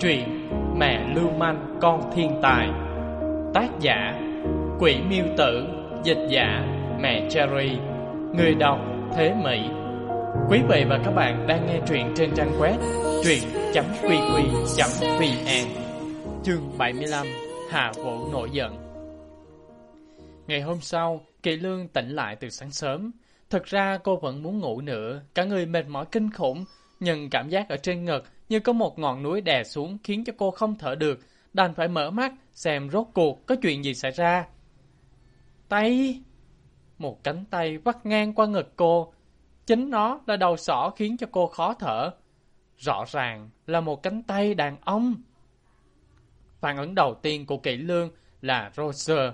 Truyện Mẹ Lưu Manh Con Thiên Tài. Tác giả Quỷ Miêu Tử. Dịch giả Mẹ Cherry. Người đọc Thế Mỹ. Quý vị và các bạn đang nghe truyện trên trang web truyện.qq.vn Chương 75 Hà Vũ nổi giận. Ngày hôm sau, Kỳ Lương tỉnh lại từ sáng sớm. thật ra cô vẫn muốn ngủ nữa, cả người mệt mỏi kinh khủng, nhưng cảm giác ở trên ngực như có một ngọn núi đè xuống khiến cho cô không thở được, đành phải mở mắt xem rốt cuộc có chuyện gì xảy ra. Tay! Một cánh tay vắt ngang qua ngực cô. Chính nó là đầu sỏ khiến cho cô khó thở. Rõ ràng là một cánh tay đàn ông. Phản ứng đầu tiên của kỹ Lương là Roger.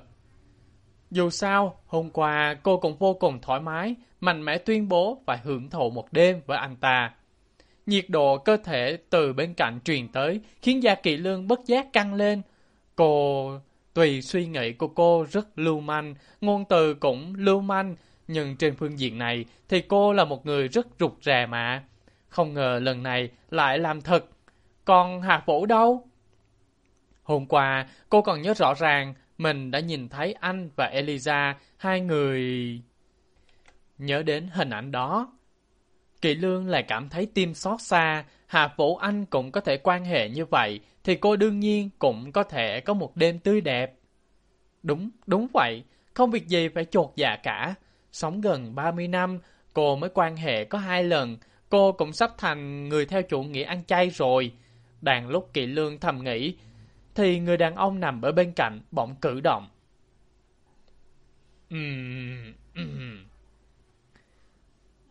Dù sao, hôm qua cô cũng vô cùng thoải mái, mạnh mẽ tuyên bố phải hưởng thụ một đêm với anh ta. Nhiệt độ cơ thể từ bên cạnh truyền tới khiến da kỳ lương bất giác căng lên. Cô... Tùy suy nghĩ của cô rất lưu manh, ngôn từ cũng lưu manh, nhưng trên phương diện này thì cô là một người rất rụt rè mà. Không ngờ lần này lại làm thật. Còn Hạc Vũ đâu? Hôm qua, cô còn nhớ rõ ràng mình đã nhìn thấy anh và Eliza, hai người... Nhớ đến hình ảnh đó, Kỳ Lương lại cảm thấy tim xót xa, Hạ Vũ Anh cũng có thể quan hệ như vậy, thì cô đương nhiên cũng có thể có một đêm tươi đẹp. Đúng, đúng vậy, không việc gì phải chột dạ cả. Sống gần 30 năm, cô mới quan hệ có hai lần, cô cũng sắp thành người theo chủ nghĩa ăn chay rồi. Đàn lúc Kỳ Lương thầm nghĩ, thì người đàn ông nằm ở bên cạnh bỗng cử động. Ừm, ừm.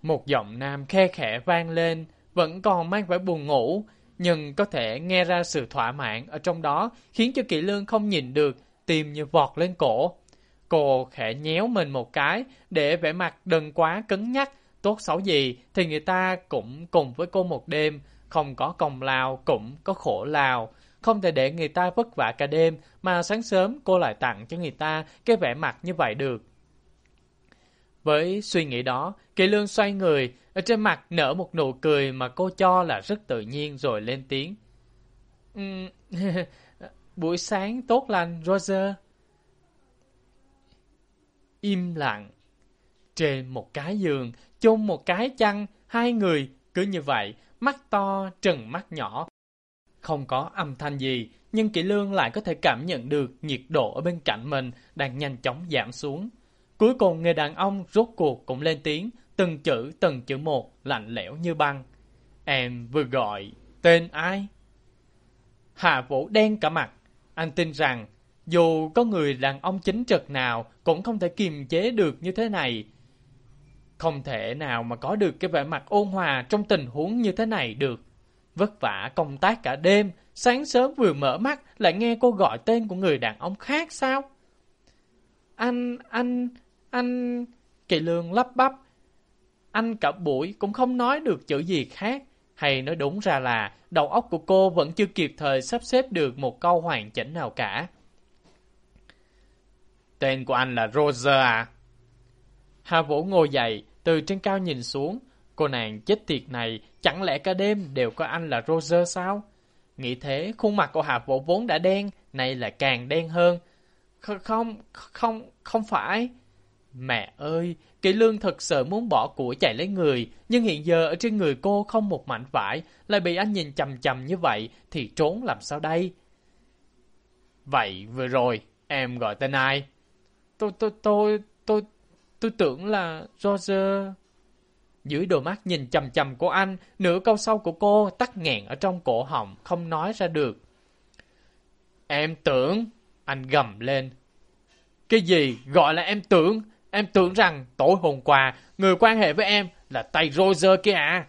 Một giọng nam khe khẽ vang lên, vẫn còn mang vẻ buồn ngủ, nhưng có thể nghe ra sự thỏa mãn ở trong đó khiến cho Kỷ Lương không nhìn được, tim như vọt lên cổ. Cô khẽ nhéo mình một cái để vẻ mặt đừng quá cứng nhắc, tốt xấu gì thì người ta cũng cùng với cô một đêm, không có công lao cũng có khổ lao. Không thể để người ta vất vả cả đêm mà sáng sớm cô lại tặng cho người ta cái vẻ mặt như vậy được. Với suy nghĩ đó, Kỳ Lương xoay người, ở trên mặt nở một nụ cười mà cô cho là rất tự nhiên rồi lên tiếng. Buổi sáng tốt lành, Roger. Im lặng. Trên một cái giường, chung một cái chăn, hai người cứ như vậy, mắt to, trừng mắt nhỏ. Không có âm thanh gì, nhưng Kỷ Lương lại có thể cảm nhận được nhiệt độ ở bên cạnh mình đang nhanh chóng giảm xuống. Cuối cùng người đàn ông rốt cuộc cũng lên tiếng, từng chữ từng chữ một, lạnh lẽo như băng. Em vừa gọi, tên ai? Hạ Vũ đen cả mặt. Anh tin rằng, dù có người đàn ông chính trực nào cũng không thể kiềm chế được như thế này. Không thể nào mà có được cái vẻ mặt ôn hòa trong tình huống như thế này được. Vất vả công tác cả đêm, sáng sớm vừa mở mắt lại nghe cô gọi tên của người đàn ông khác sao? Anh, anh, anh... Kỳ lương lắp bắp. Anh cả buổi cũng không nói được chữ gì khác. Hay nói đúng ra là đầu óc của cô vẫn chưa kịp thời sắp xếp được một câu hoàn chỉnh nào cả. Tên của anh là Roger à? Hà Vũ ngồi dậy, từ trên cao nhìn xuống. Cô nàng chết tiệt này, chẳng lẽ cả đêm đều có anh là Roger sao? Nghĩ thế, khuôn mặt của Hà Vũ vốn đã đen, nay là càng đen hơn. Không, không, không phải. Mẹ ơi, Kỷ Lương thật sự muốn bỏ của chạy lấy người, nhưng hiện giờ ở trên người cô không một mảnh vải, lại bị anh nhìn chầm chầm như vậy, thì trốn làm sao đây? Vậy vừa rồi, em gọi tên ai? Tôi, tôi, tôi, tôi, tôi tưởng là Roger. Dưới đôi mắt nhìn chầm chầm của anh, nửa câu sau của cô tắt nghẹn ở trong cổ họng, không nói ra được. Em tưởng, anh gầm lên. Cái gì gọi là em tưởng? Em tưởng rằng tối hôm qua, người quan hệ với em là tay Roger kia à?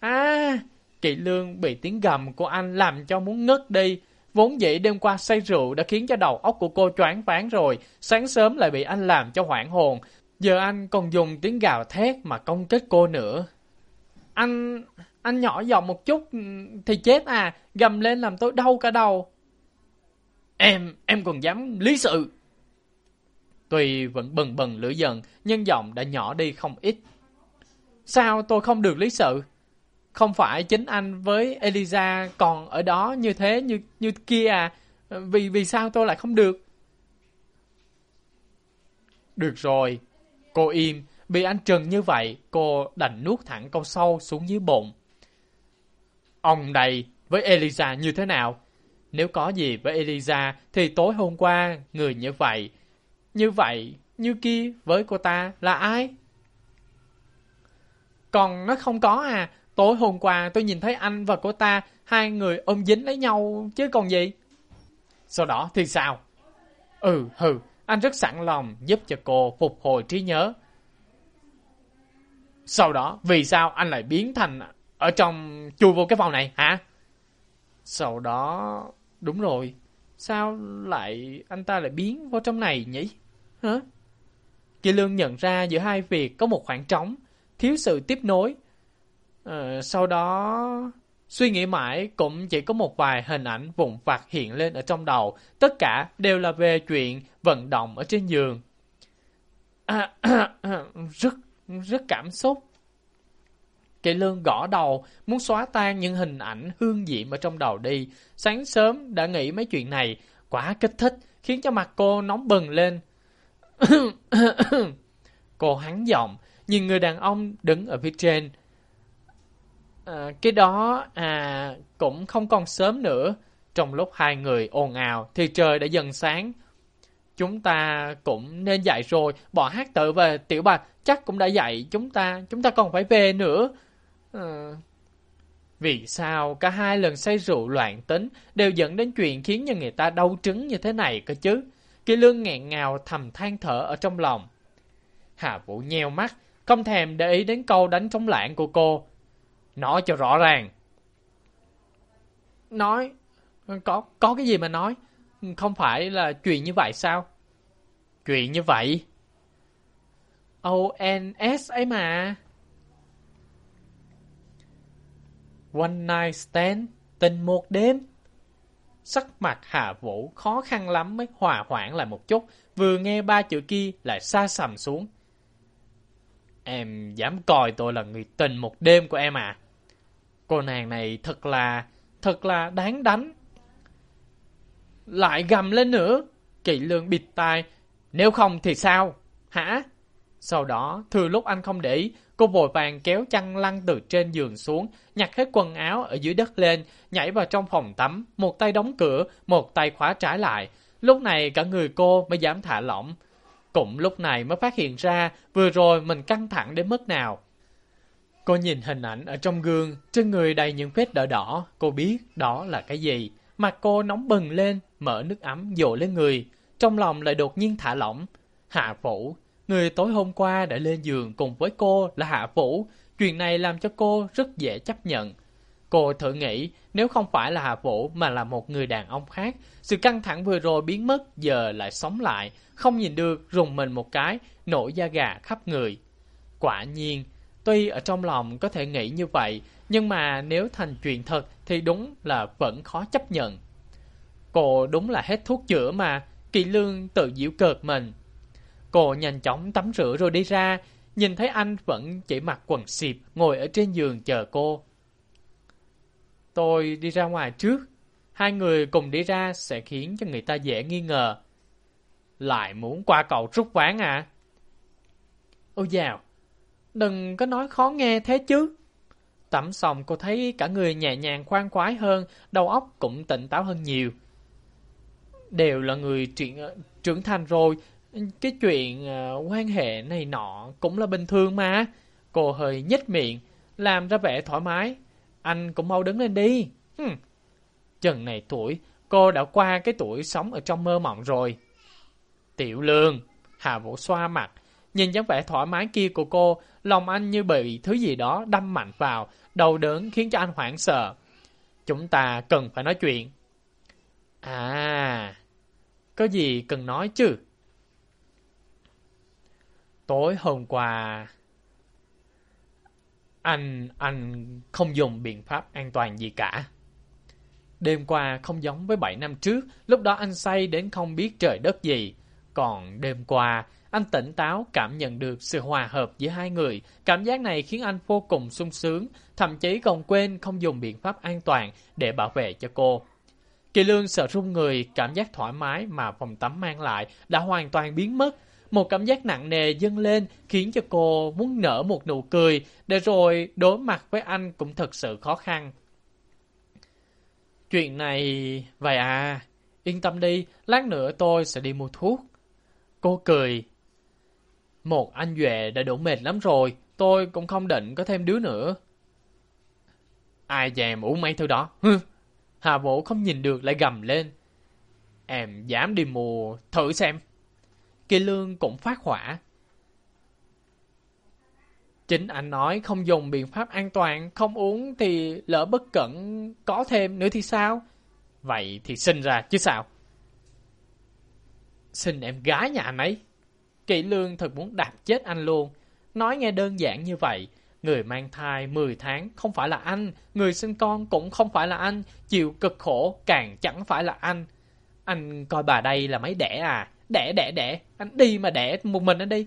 À, kỵ Lương bị tiếng gầm của anh làm cho muốn ngất đi. Vốn dĩ đêm qua say rượu đã khiến cho đầu óc của cô choáng váng rồi, sáng sớm lại bị anh làm cho hoảng hồn. Giờ anh còn dùng tiếng gào thét mà công kích cô nữa. Anh... anh nhỏ giọng một chút thì chết à, gầm lên làm tôi đau cả đầu. Em, em còn dám lý sự. Tuy vẫn bừng bừng lửa giận, nhưng giọng đã nhỏ đi không ít. Sao tôi không được lý sự? không phải chính anh với Eliza còn ở đó như thế như như kia à? Vì vì sao tôi lại không được? Được rồi, cô im, bị anh trừng như vậy, cô đành nuốt thẳng câu sâu xuống dưới bụng. Ông này với Eliza như thế nào? Nếu có gì với Eliza thì tối hôm qua người như vậy, như vậy, như kia với cô ta là ai? Còn nó không có à, tối hôm qua tôi nhìn thấy anh và cô ta hai người ôm dính lấy nhau chứ còn gì. Sau đó thì sao? Ừ, hừ, anh rất sẵn lòng giúp cho cô phục hồi trí nhớ. Sau đó, vì sao anh lại biến thành ở trong chui vô cái phòng này hả? Sau đó, đúng rồi, sao lại anh ta lại biến vô trong này nhỉ? Hả? Kỳ Lương nhận ra giữa hai việc có một khoảng trống, thiếu sự tiếp nối. Ờ, sau đó, suy nghĩ mãi cũng chỉ có một vài hình ảnh vụn vặt hiện lên ở trong đầu. Tất cả đều là về chuyện vận động ở trên giường. À, rất, rất cảm xúc. Kỳ Lương gõ đầu, muốn xóa tan những hình ảnh hương diệm ở trong đầu đi. Sáng sớm đã nghĩ mấy chuyện này, quá kích thích, khiến cho mặt cô nóng bừng lên. cô hắn giọng, nhìn người đàn ông đứng ở phía trên. À, cái đó à cũng không còn sớm nữa. Trong lúc hai người ồn ào thì trời đã dần sáng. Chúng ta cũng nên dạy rồi, bỏ hát tự về tiểu bạch chắc cũng đã dạy chúng ta, chúng ta còn phải về nữa. À, vì sao cả hai lần say rượu loạn tính đều dẫn đến chuyện khiến cho người ta đau trứng như thế này cơ chứ? Kỳ lương nghẹn ngào thầm than thở ở trong lòng. Hà Vũ nheo mắt, không thèm để ý đến câu đánh trống lãng của cô. Nói cho rõ ràng. Nói? Có, có cái gì mà nói? Không phải là chuyện như vậy sao? Chuyện như vậy? ONS ấy mà. One night stand, tình một đêm. Sắc mặt Hà Vũ khó khăn lắm mới hòa hoãn lại một chút, vừa nghe ba chữ kia lại xa sầm xuống. Em dám coi tôi là người tình một đêm của em à? Cô nàng này thật là, thật là đáng đánh. Lại gầm lên nữa. Kỵ lương bịt tai. Nếu không thì sao? Hả? Sau đó, thừa lúc anh không để ý, cô vội vàng kéo chăn lăn từ trên giường xuống, nhặt hết quần áo ở dưới đất lên, nhảy vào trong phòng tắm, một tay đóng cửa, một tay khóa trái lại. Lúc này cả người cô mới dám thả lỏng. Cũng lúc này mới phát hiện ra vừa rồi mình căng thẳng đến mức nào. Cô nhìn hình ảnh ở trong gương, trên người đầy những vết đỏ đỏ, cô biết đó là cái gì. Mặt cô nóng bừng lên, mở nước ấm dội lên người, trong lòng lại đột nhiên thả lỏng. Hạ phủ người tối hôm qua đã lên giường cùng với cô là Hạ Vũ, chuyện này làm cho cô rất dễ chấp nhận. Cô thử nghĩ nếu không phải là Hạ Vũ mà là một người đàn ông khác, sự căng thẳng vừa rồi biến mất giờ lại sống lại, không nhìn được rùng mình một cái, nổi da gà khắp người. Quả nhiên, tuy ở trong lòng có thể nghĩ như vậy, nhưng mà nếu thành chuyện thật thì đúng là vẫn khó chấp nhận. Cô đúng là hết thuốc chữa mà, Kỳ Lương tự diễu cợt mình. Cô nhanh chóng tắm rửa rồi đi ra, nhìn thấy anh vẫn chỉ mặc quần xịp ngồi ở trên giường chờ cô. Tôi đi ra ngoài trước. Hai người cùng đi ra sẽ khiến cho người ta dễ nghi ngờ. Lại muốn qua cậu rút ván à? Ôi dào, đừng có nói khó nghe thế chứ. Tắm xong cô thấy cả người nhẹ nhàng khoan khoái hơn, đầu óc cũng tỉnh táo hơn nhiều. Đều là người chuyện, trưởng thành rồi, cái chuyện uh, quan hệ này nọ cũng là bình thường mà. Cô hơi nhếch miệng, làm ra vẻ thoải mái. Anh cũng mau đứng lên đi. Hừm. Chừng này tuổi, cô đã qua cái tuổi sống ở trong mơ mộng rồi. Tiểu lương, Hà Vũ xoa mặt, nhìn dáng vẻ thoải mái kia của cô, lòng anh như bị thứ gì đó đâm mạnh vào, đầu đớn khiến cho anh hoảng sợ. Chúng ta cần phải nói chuyện. À, có gì cần nói chứ? Tối hôm qua, anh, anh không dùng biện pháp an toàn gì cả. Đêm qua không giống với 7 năm trước, lúc đó anh say đến không biết trời đất gì. Còn đêm qua, anh tỉnh táo cảm nhận được sự hòa hợp giữa hai người. Cảm giác này khiến anh vô cùng sung sướng, thậm chí còn quên không dùng biện pháp an toàn để bảo vệ cho cô. Kỳ lương sợ run người, cảm giác thoải mái mà phòng tắm mang lại đã hoàn toàn biến mất. Một cảm giác nặng nề dâng lên khiến cho cô muốn nở một nụ cười, để rồi đối mặt với anh cũng thật sự khó khăn. Chuyện này... Vậy à, yên tâm đi, lát nữa tôi sẽ đi mua thuốc. Cô cười. Một anh Duệ đã đủ mệt lắm rồi, tôi cũng không định có thêm đứa nữa. Ai dèm uống mấy thứ đó? Hừ. Hà Vũ không nhìn được lại gầm lên. Em dám đi mua, thử xem. Kỳ lương cũng phát hỏa. Chính anh nói không dùng biện pháp an toàn, không uống thì lỡ bất cẩn có thêm nữa thì sao? Vậy thì sinh ra chứ sao? Xin em gái nhà anh ấy. Kỳ lương thật muốn đạp chết anh luôn. Nói nghe đơn giản như vậy. Người mang thai 10 tháng không phải là anh. Người sinh con cũng không phải là anh. Chịu cực khổ càng chẳng phải là anh. Anh coi bà đây là mấy đẻ à? Đẻ đẻ đẻ. Anh đi mà đẻ một mình anh đi.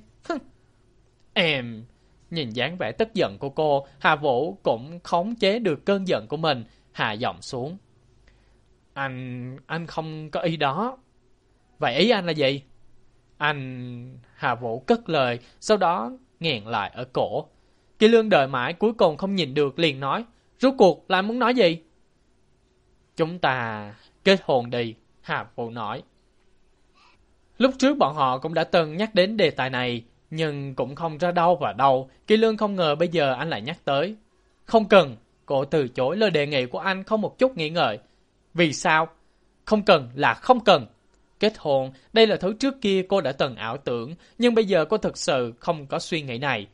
em... Nhìn dáng vẻ tức giận của cô, Hà Vũ cũng khống chế được cơn giận của mình, hạ giọng xuống. Anh... anh không có ý đó. Vậy ý anh là gì? Anh... Hà Vũ cất lời, sau đó nghẹn lại ở cổ. Kỳ lương đợi mãi cuối cùng không nhìn được liền nói. Rốt cuộc là muốn nói gì? Chúng ta kết hôn đi, Hà Vũ nói. Lúc trước bọn họ cũng đã từng nhắc đến đề tài này, nhưng cũng không ra đâu và đâu. Kỳ lương không ngờ bây giờ anh lại nhắc tới. Không cần, cô từ chối lời đề nghị của anh không một chút nghĩ ngợi. Vì sao? Không cần là không cần. Kết hôn, đây là thứ trước kia cô đã từng ảo tưởng, nhưng bây giờ cô thực sự không có suy nghĩ này.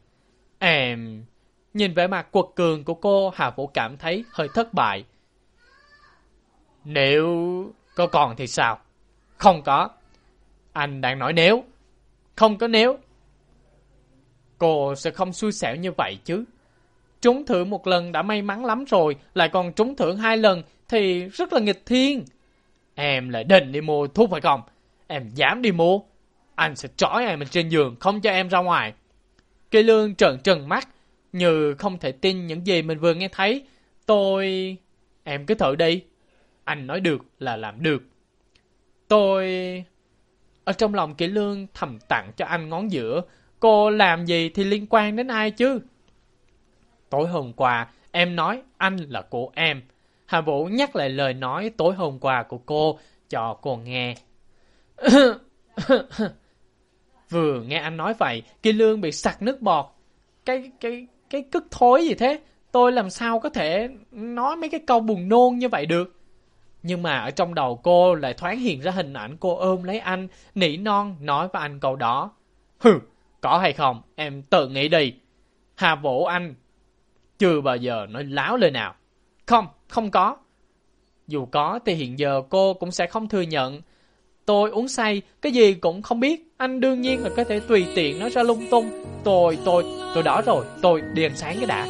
Em... Nhìn vẻ mặt quật cường của cô, Hà Vũ cảm thấy hơi thất bại. Nếu có còn thì sao? Không có. Anh đang nói nếu. Không có nếu. Cô sẽ không xui xẻo như vậy chứ. Trúng thưởng một lần đã may mắn lắm rồi, lại còn trúng thưởng hai lần thì rất là nghịch thiên. Em lại định đi mua thuốc phải không? Em dám đi mua. Anh sẽ trói em trên giường, không cho em ra ngoài. Cây lương trợn trừng mắt, như không thể tin những gì mình vừa nghe thấy. Tôi... Em cứ thử đi. Anh nói được là làm được. Tôi... Ở trong lòng kỹ lương thầm tặng cho anh ngón giữa. Cô làm gì thì liên quan đến ai chứ? Tối hôm qua, em nói anh là của em. Hà Vũ nhắc lại lời nói tối hôm qua của cô cho cô nghe. Vừa nghe anh nói vậy, Kỳ Lương bị sặc nước bọt. Cái, cái, cái cức thối gì thế? Tôi làm sao có thể nói mấy cái câu buồn nôn như vậy được? Nhưng mà ở trong đầu cô lại thoáng hiện ra hình ảnh cô ôm lấy anh, nỉ non nói với anh câu đó. Hừ, có hay không, em tự nghĩ đi. Hà Vũ anh chưa bao giờ nói láo lời nào. Không, không có. Dù có thì hiện giờ cô cũng sẽ không thừa nhận. Tôi uống say, cái gì cũng không biết. Anh đương nhiên là có thể tùy tiện nói ra lung tung. Tôi, tôi, tôi đỏ rồi, tôi đi ăn sáng cái đã.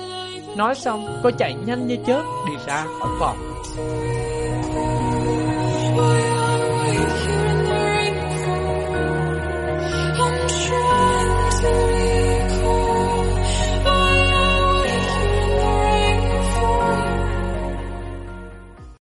Nói xong, cô chạy nhanh như chớp đi ra khỏi phòng. away.